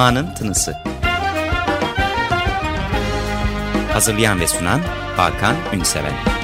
Ma'nın Tınısı. Hazırlayan ve sunan Hakan Ünseven.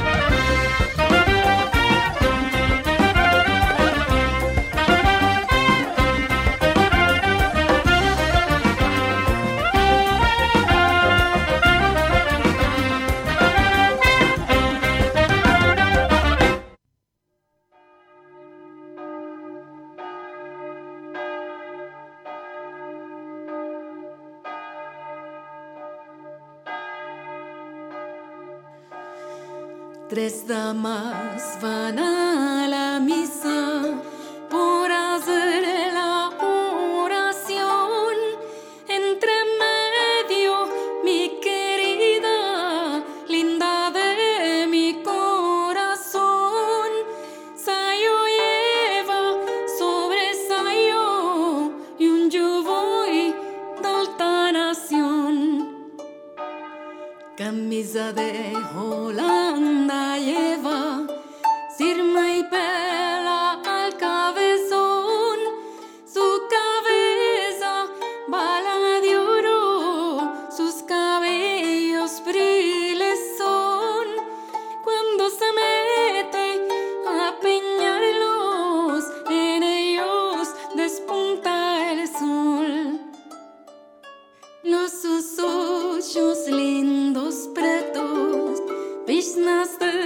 Pisnas de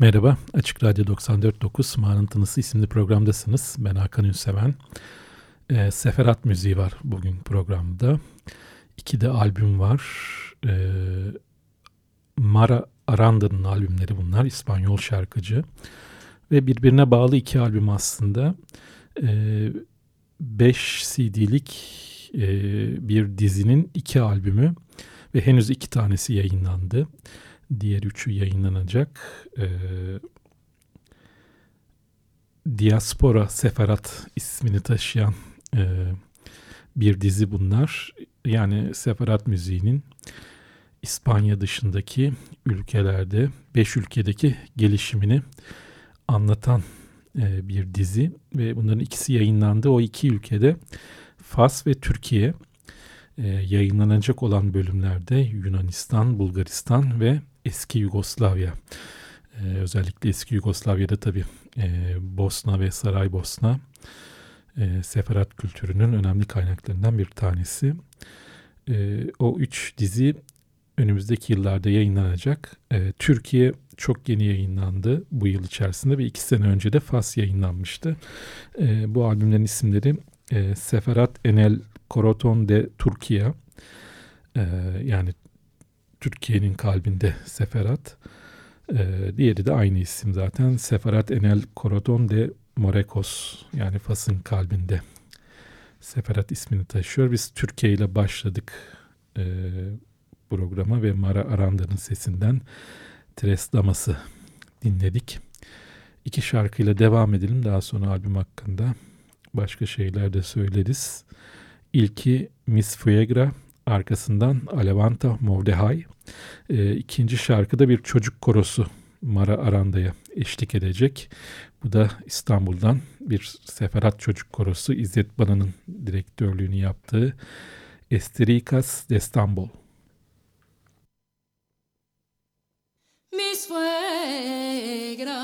Merhaba, Açık Radyo 94.9 Mağaranın Tınısı isimli programdasınız. Ben Hakan Ünseven. E, Seferat müziği var bugün programda. İki de albüm var. E, Mara Aranda'nın albümleri bunlar, İspanyol şarkıcı. Ve birbirine bağlı iki albüm aslında. 5 e, CD'lik e, bir dizinin iki albümü ve henüz iki tanesi yayınlandı. Diğer üçü yayınlanacak. E, Diaspora Seferat ismini taşıyan e, bir dizi bunlar. Yani Seferat müziğinin İspanya dışındaki ülkelerde, beş ülkedeki gelişimini anlatan e, bir dizi ve bunların ikisi yayınlandı. O iki ülkede Fas ve Türkiye e, yayınlanacak olan bölümlerde Yunanistan, Bulgaristan ve eski Yugoslavya. E, özellikle eski Yugoslavya'da tabi e, Bosna ve Saraybosna e, seferat kültürünün önemli kaynaklarından bir tanesi. E, o üç dizi önümüzdeki yıllarda yayınlanacak. E, Türkiye çok yeni yayınlandı bu yıl içerisinde ve iki sene önce de Fas yayınlanmıştı. E, bu albümlerin isimleri e, Seferat Enel Koroton de Türkiye. E, yani Türkiye'nin kalbinde Seferat. E, diğeri de aynı isim zaten. Seferat Enel Koroton de Morekos yani Fas'ın kalbinde. Seferat ismini taşıyor. Biz Türkiye ile başladık e, programa ve Mara Aranda'nın sesinden Tres Damas'ı dinledik. İki şarkıyla devam edelim. Daha sonra albüm hakkında başka şeyler de söyleriz. İlki Miss Fuegra, arkasından Alevanta Movdehay. E, ikinci şarkıda bir çocuk korosu Mara Aranda'ya eşlik edecek. Bu da İstanbul'dan bir seferat çocuk korosu İzzet Bana'nın direktörlüğünü yaptığı Esterikas de İstanbul. Mi suegra,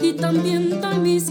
y también a mis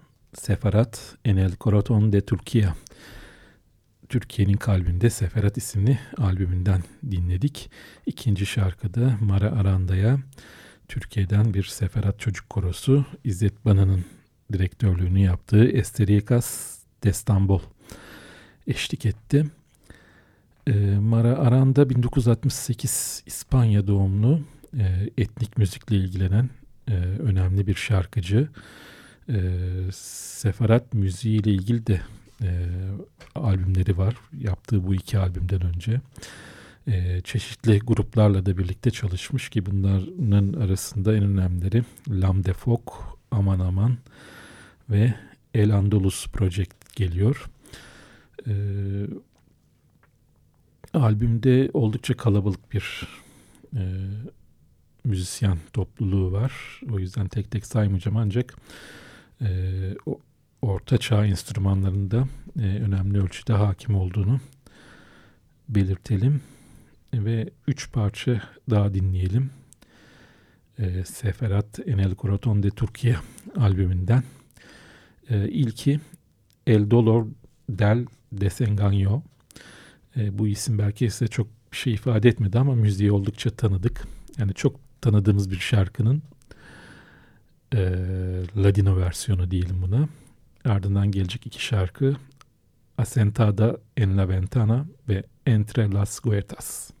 Seferat en el de Türkiye. Türkiye'nin kalbinde Seferat isimli albümünden dinledik. İkinci şarkıda Mara Aranda'ya Türkiye'den bir Seferat Çocuk Korosu İzzet Bana'nın direktörlüğünü yaptığı Esterikas Destambol eşlik etti. Ee, Mara Aranda 1968 İspanya doğumlu e, etnik müzikle ilgilenen e, önemli bir şarkıcı e, sefarat müziği ile ilgili de e, albümleri var. Yaptığı bu iki albümden önce e, çeşitli gruplarla da birlikte çalışmış ki bunların arasında en önemlileri Lambda Fok, Aman Aman ve El Andalus Project geliyor. E, albümde oldukça kalabalık bir e, müzisyen topluluğu var. O yüzden tek tek saymayacağım ancak e, orta çağ enstrümanlarında e, önemli ölçüde hakim olduğunu belirtelim. Ve üç parça daha dinleyelim. E, Seferat Enel Coraton de Türkiye albümünden. E, ilki El Dolor del Desengaño. E, bu isim belki size çok bir şey ifade etmedi ama müziği oldukça tanıdık. Yani çok tanıdığımız bir şarkının e, Ladino versiyonu diyelim buna. Ardından gelecek iki şarkı Asentada en la Ventana ve Entre las Huertas.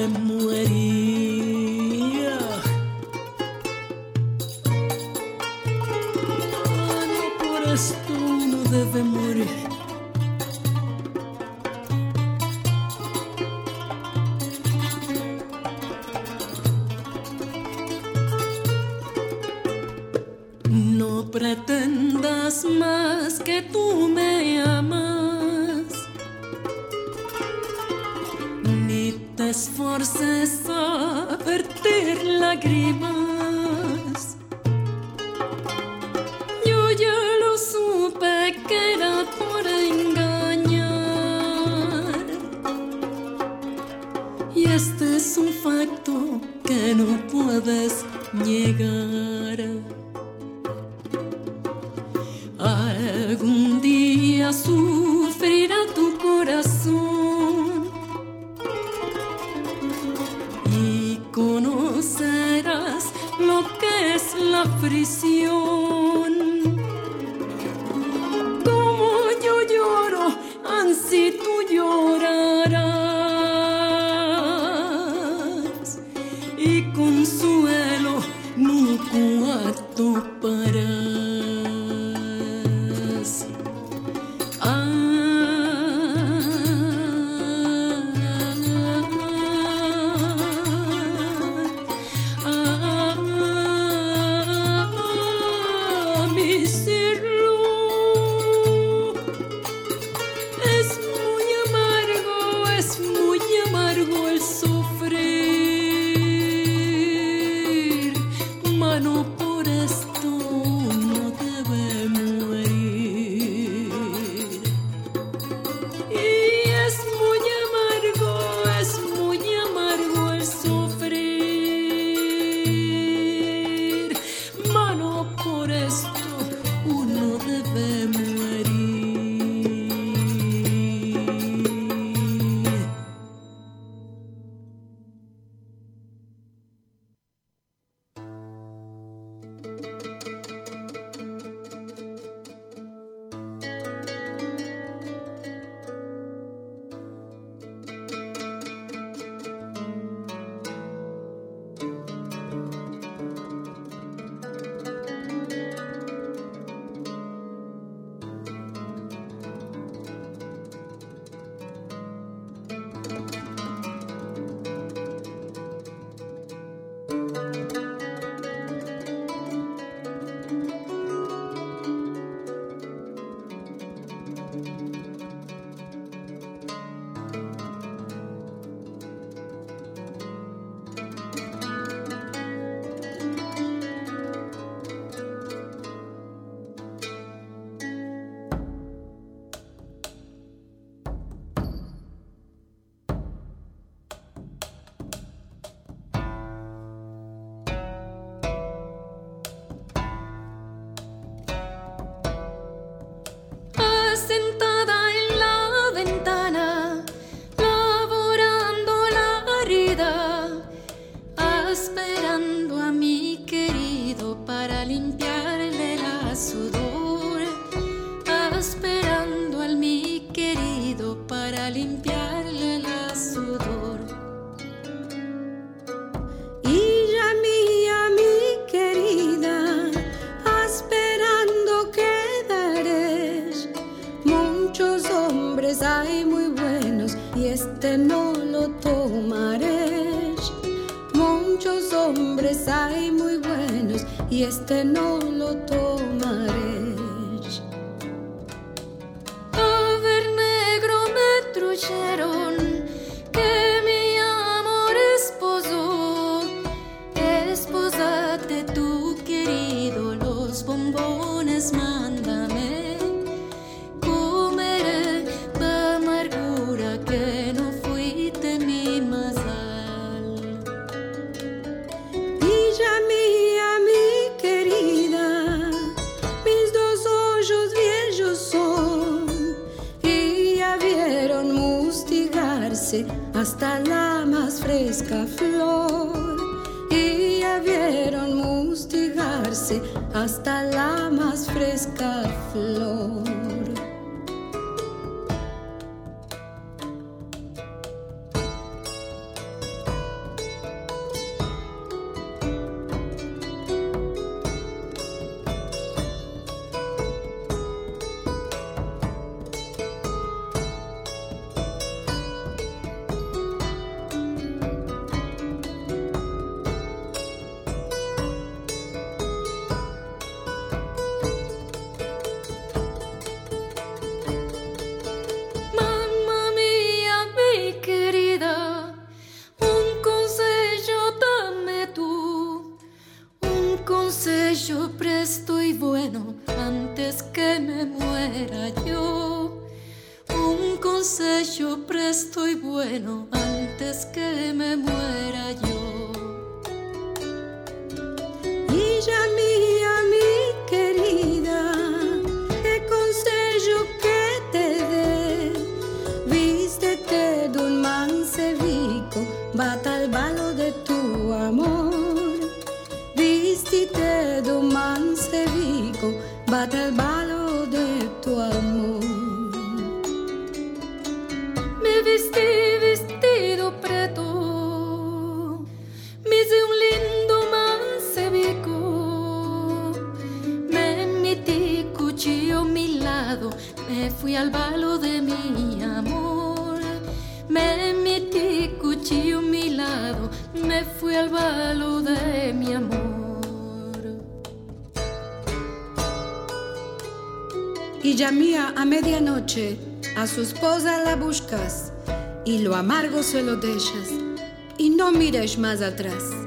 remove. sofrer. hasta buscas y lo amargo se lo dejas y no mires más atrás.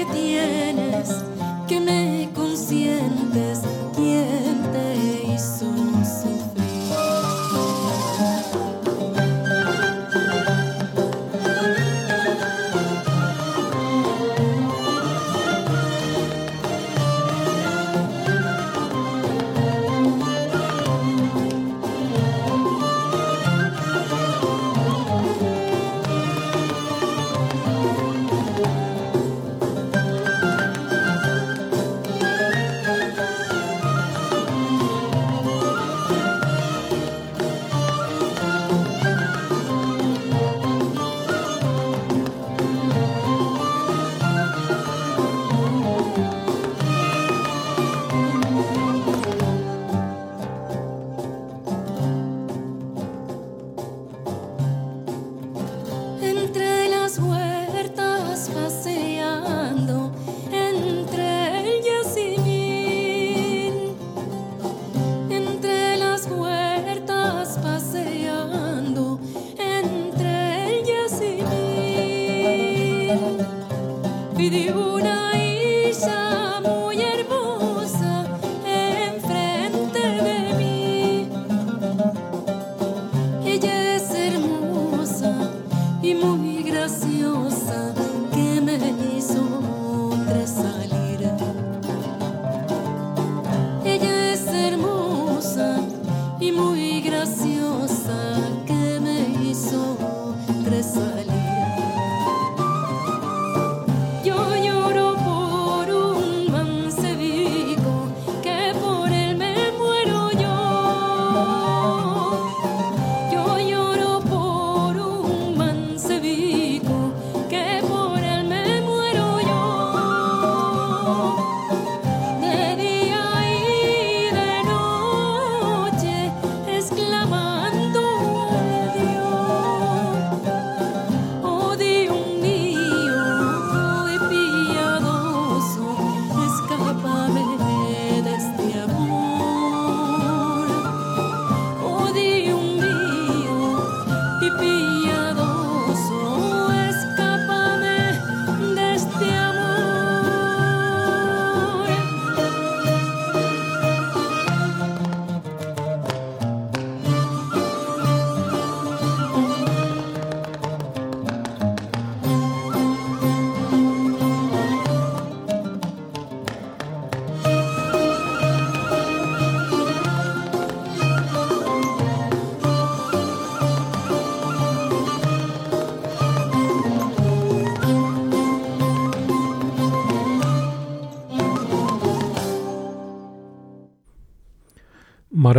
que tienes que me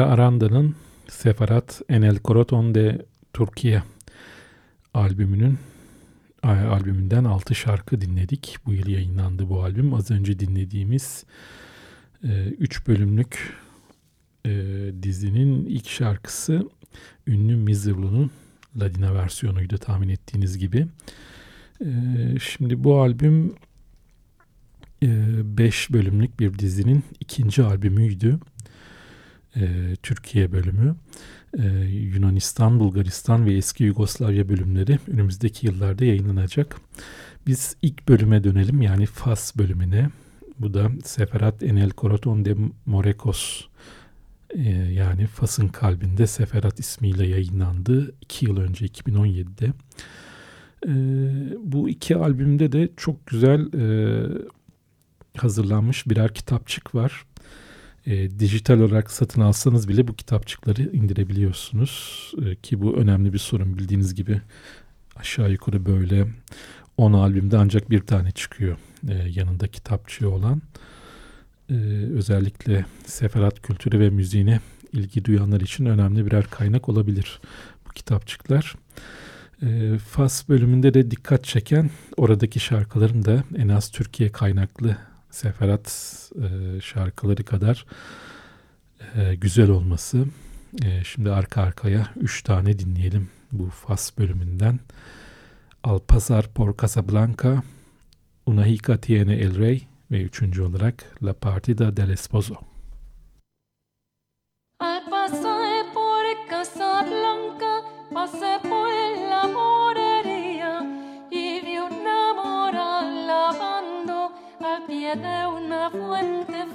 Sara Aranda'nın Sefarat Enel Corazon de Türkiye albümünün albümünden 6 şarkı dinledik. Bu yıl yayınlandı bu albüm. Az önce dinlediğimiz e, 3 bölümlük e, dizinin ilk şarkısı ünlü Mizirlu'nun Ladina versiyonuydu tahmin ettiğiniz gibi. E, şimdi bu albüm 5 bölümlük bir dizinin ikinci albümüydü e, Türkiye bölümü. E, Yunanistan, Bulgaristan ve eski Yugoslavya bölümleri önümüzdeki yıllarda yayınlanacak. Biz ilk bölüme dönelim yani Fas bölümüne. Bu da Seferat Enel Koroton de Morekos e, yani Fas'ın kalbinde Seferat ismiyle yayınlandı. iki yıl önce 2017'de. E, bu iki albümde de çok güzel e, hazırlanmış birer kitapçık var. E, dijital olarak satın alsanız bile bu kitapçıkları indirebiliyorsunuz. E, ki bu önemli bir sorun bildiğiniz gibi aşağı yukarı böyle 10 albümde ancak bir tane çıkıyor e, yanında kitapçığı olan. E, özellikle seferat kültürü ve müziğine ilgi duyanlar için önemli birer kaynak olabilir bu kitapçıklar. E, Fas bölümünde de dikkat çeken oradaki şarkıların da en az Türkiye kaynaklı seferat e, şarkıları kadar e, güzel olması. E, şimdi arka arkaya üç tane dinleyelim bu Fas bölümünden. Alpazar por Casablanca, Una Hica Tiene El Rey ve üçüncü olarak La Partida del Esposo. Al por Casablanca, pasé al pie de una fuente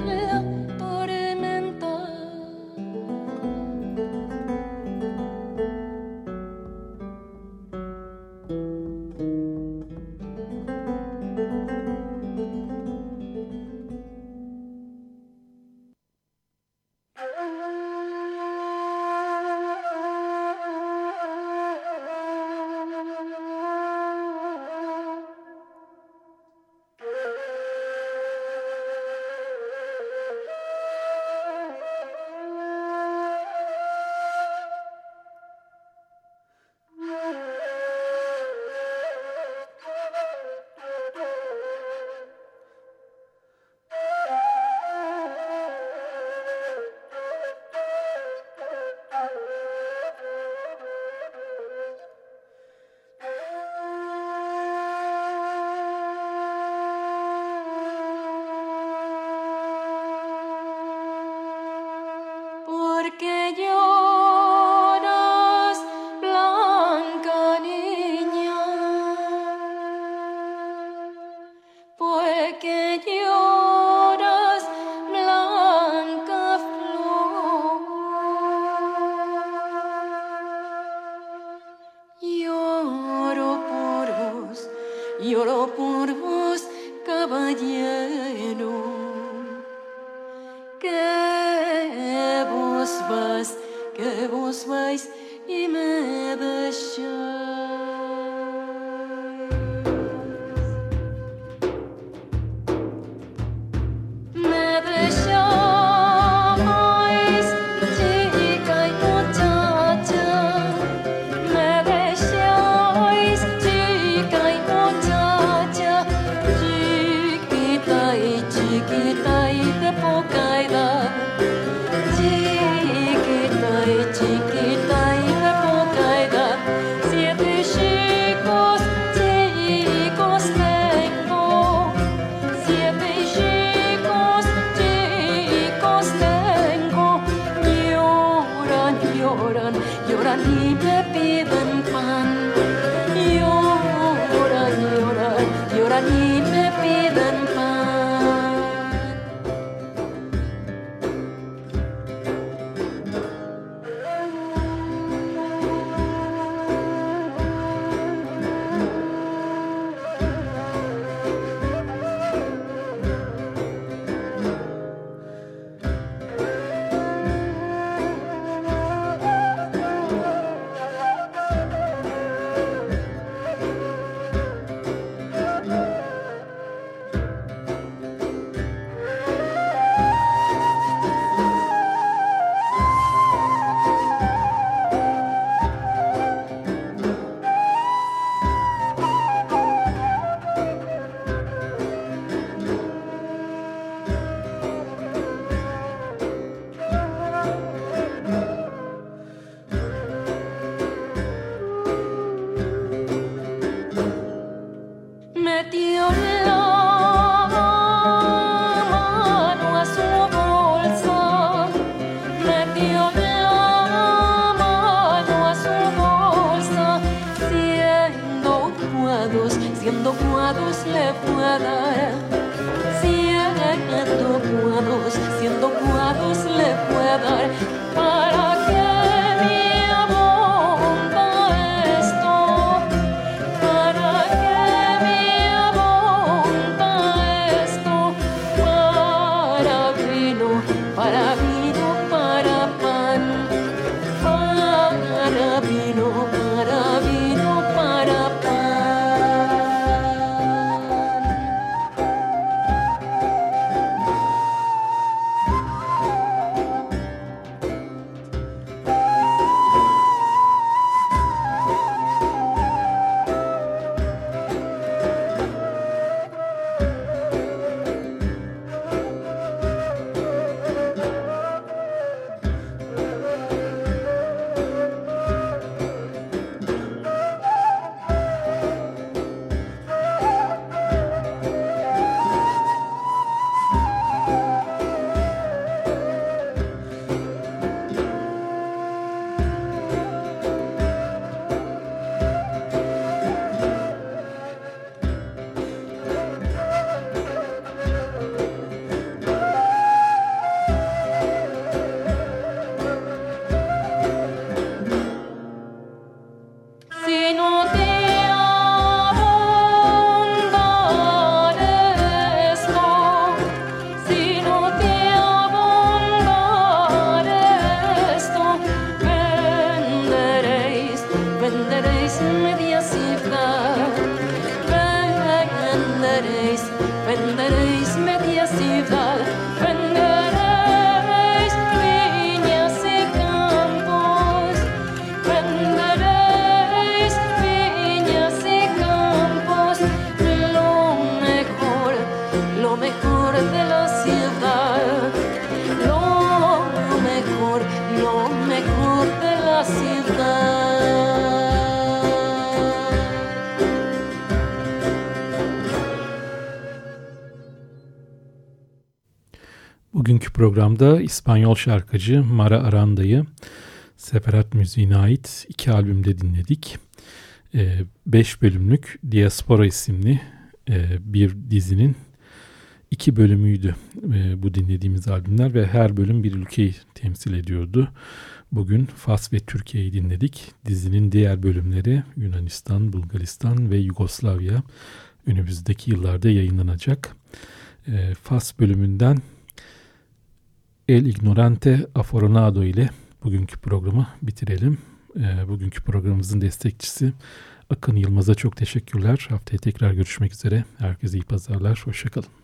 the Lord. Programda İspanyol şarkıcı Mara Aranda'yı separat müziğine ait iki albümde dinledik. Ee, beş bölümlük Diaspora isimli e, bir dizinin iki bölümüydü e, bu dinlediğimiz albümler ve her bölüm bir ülkeyi temsil ediyordu. Bugün Fas ve Türkiye'yi dinledik. Dizinin diğer bölümleri Yunanistan, Bulgaristan ve Yugoslavya önümüzdeki yıllarda yayınlanacak. E, Fas bölümünden El Ignorante Aforonado ile bugünkü programı bitirelim. E, bugünkü programımızın destekçisi Akın Yılmaz'a çok teşekkürler. Haftaya tekrar görüşmek üzere. Herkese iyi pazarlar. Hoşçakalın.